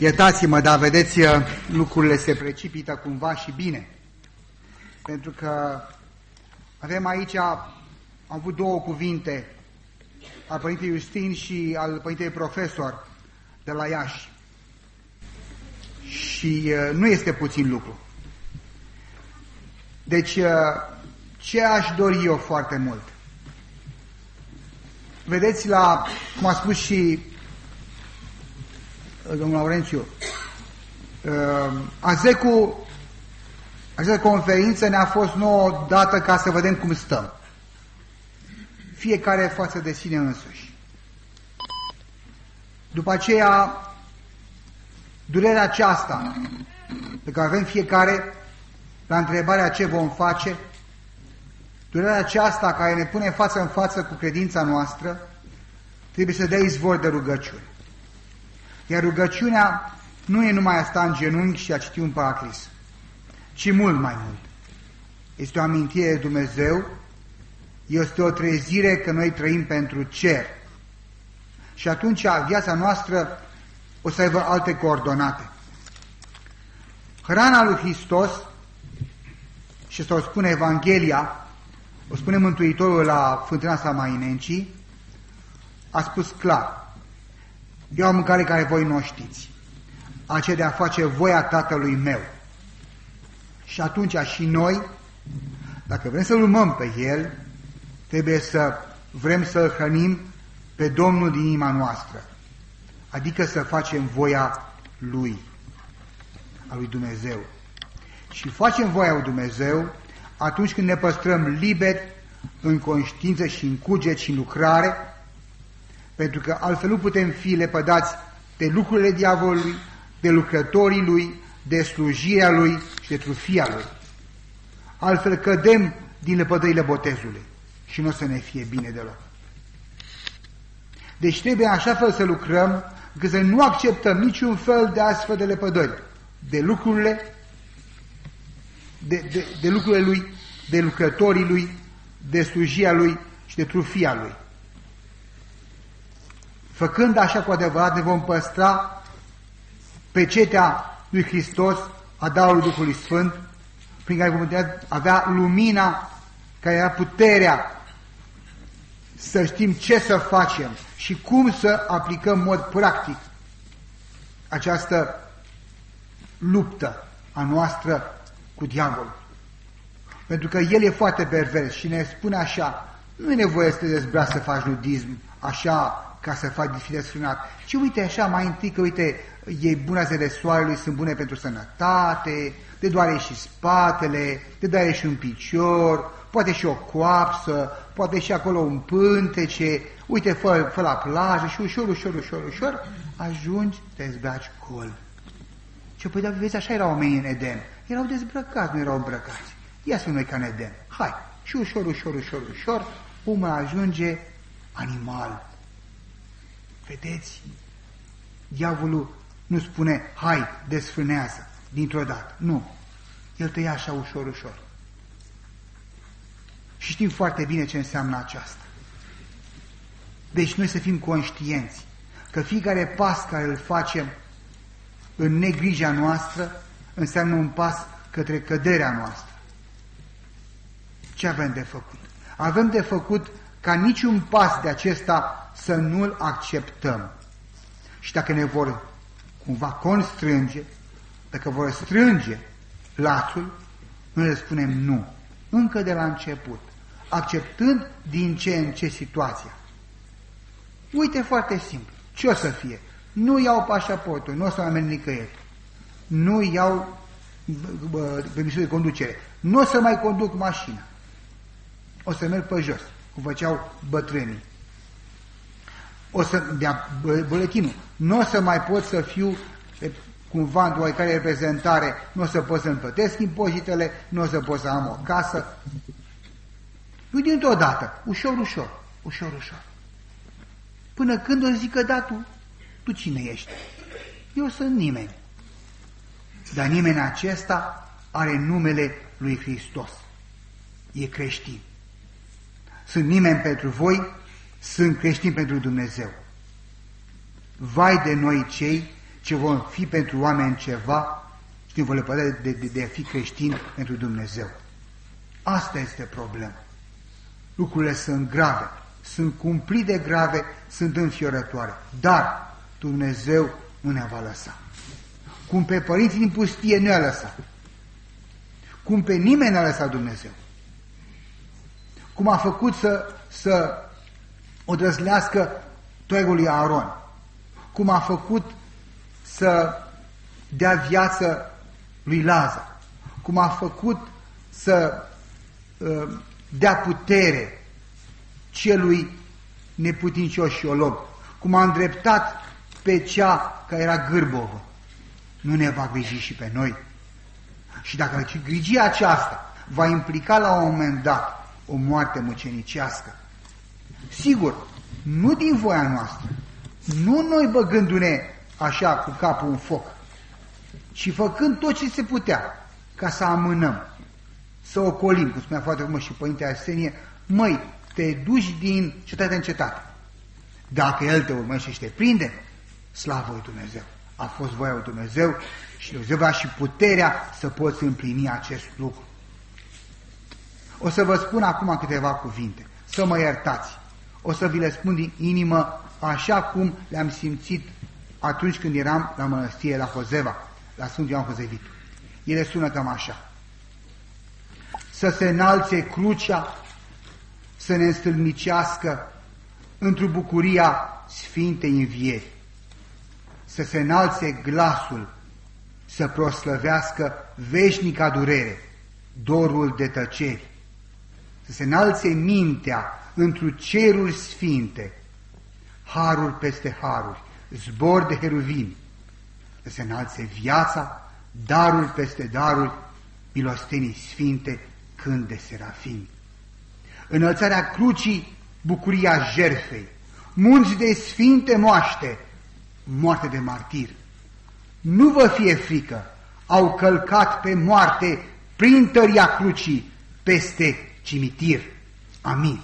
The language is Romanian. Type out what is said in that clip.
Iertați-mă, dar vedeți, uh, lucrurile se precipită cumva și bine. Pentru că avem aici, am avut două cuvinte, al Părintele Justin și al Părintele Profesor de la Iași. Și uh, nu este puțin lucru. Deci, uh, ce aș dori eu foarte mult? Vedeți la, cum a spus și domnul Laurențiu, uh, AZECU, această conferință ne-a fost nouă dată ca să vedem cum stăm. Fiecare față de sine însuși. După aceea, durerea aceasta pe care avem fiecare la întrebarea ce vom face, durerea aceasta care ne pune față în față cu credința noastră, trebuie să dea izvor de rugăciune. Iar rugăciunea nu e numai a sta în genunchi și a citi un paraclis, ci mult mai mult. Este o amintire de Dumnezeu, este o trezire că noi trăim pentru cer. Și atunci viața noastră o să aibă alte coordonate. Hrana lui Hristos, și să o spune Evanghelia, o spune Mântuitorul la fântâna Samainencii, a spus clar, eu am mâncare care voi nu știți. Aceea de a face voia Tatălui meu. Și atunci și noi, dacă vrem să-L urmăm pe El, trebuie să vrem să-L hrănim pe Domnul din inima noastră. Adică să facem voia Lui, a Lui Dumnezeu. Și facem voia Lui Dumnezeu atunci când ne păstrăm liberi în conștiință și în cuget și în lucrare, pentru că altfel nu putem fi lepădați de lucrurile diavolului, de lucrătorii lui, de slujirea lui și de trufia lui. Altfel cădem din lepădările botezului și nu o să ne fie bine deloc. Deci trebuie așa fel să lucrăm că să nu acceptăm niciun fel de astfel de lepădări, de lucrurile, de, de, de lucrurile lui, de lucrătorii lui, de slujia lui și de trufia lui. Făcând așa cu adevărat, ne vom păstra pe cetea lui Hristos, a darului Duhului Sfânt, prin care vom avea lumina care era puterea să știm ce să facem și cum să aplicăm în mod practic această luptă a noastră cu diavolul. Pentru că el e foarte pervers și ne spune așa, nu e nevoie să te dezbrați să faci nudism, așa ca să faci fide sfânat, ci uite așa mai întâi că uite, e bună zile soarelui, sunt bune pentru sănătate, te doare și spatele, te doare și un picior, poate și o coapsă, poate și acolo un pântece, uite, fă, fă la plajă și ușor, ușor, ușor, ușor, ajungi, te zbraci col. Ce păi, dar vezi, așa erau oamenii în Eden. Erau dezbrăcați, nu erau îmbrăcați. Ia să noi ca în Eden. Hai, și ușor, ușor, ușor, ușor, omul ajunge animal. Vedeți? Diavolul nu spune, hai, desfânează, dintr-o dată. Nu. El te ia așa ușor, ușor. Și știm foarte bine ce înseamnă aceasta. Deci noi să fim conștienți că fiecare pas care îl facem în negrija noastră înseamnă un pas către căderea noastră. Ce avem de făcut? Avem de făcut ca niciun pas de acesta să nu-l acceptăm. Și dacă ne vor cumva constrânge, dacă vor strânge lațul, noi le spunem nu. Încă de la început. Acceptând din ce în ce situația. Uite foarte simplu. Ce o să fie? Nu iau pașaportul, nu o să mai merg nicăieri. Nu iau permisul de conducere. Nu o să mai conduc mașina. O să merg pe jos, cum făceau bătrânii o să dea buletinul. Nu o să mai pot să fiu cumva într-o oarecare reprezentare, nu o să pot să-mi plătesc impozitele, nu o să pot să am o casă. Nu dintr-o dată, ușor, ușor, ușor, ușor. Până când o să zică, da, tu, tu cine ești? Eu sunt nimeni. Dar nimeni acesta are numele lui Hristos. E creștin. Sunt nimeni pentru voi sunt creștini pentru Dumnezeu. Vai de noi cei ce vom fi pentru oameni ceva și ne vom lepăda de, de, de a fi creștini pentru Dumnezeu. Asta este problema. Lucrurile sunt grave, sunt cumplit de grave, sunt înfiorătoare. Dar Dumnezeu nu ne va lăsa. Cum pe părinții din pustie nu a lăsat. Cum pe nimeni n-a lăsat Dumnezeu. Cum a făcut să, să o drăzlească toiul lui Aaron. Cum a făcut să dea viață lui Lazar. Cum a făcut să uh, dea putere celui neputincios și olog. Cum a îndreptat pe cea care era gârbovă. Nu ne va griji și pe noi. Și dacă grigia aceasta va implica la un moment dat o moarte mucenicească, sigur, nu din voia noastră, nu noi băgându-ne așa cu capul în foc, ci făcând tot ce se putea ca să amânăm, să ocolim, cum spunea foarte frumos și Părinte Arsenie, măi, te duci din cetate în cetate. Dacă El te urmăște și te prinde, slavă lui Dumnezeu. A fost voia lui Dumnezeu și Dumnezeu va și puterea să poți împlini acest lucru. O să vă spun acum câteva cuvinte, să mă iertați. O să vi le spun din inimă așa cum le-am simțit atunci când eram la mănăstire la Hozeva, la Sfântul Ioan Hozevit. Ele sună cam așa. Să se înalțe crucea, să ne înstâlnicească într-o bucuria Sfintei Învieri. Să se înalțe glasul, să proslăvească veșnica durere, dorul de tăceri. Să se înalțe mintea într ceruri sfinte, harul peste haruri, zbor de heruvimi, să se înalțe viața, darul peste darul, milostenii sfinte, când de serafimi. Înălțarea crucii, bucuria jerfei, munți de sfinte moaște, moarte de martir. Nu vă fie frică, au călcat pe moarte prin tăria crucii peste cimitir. Amin.